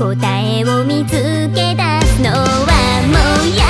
答えを見つけ出すのはもうや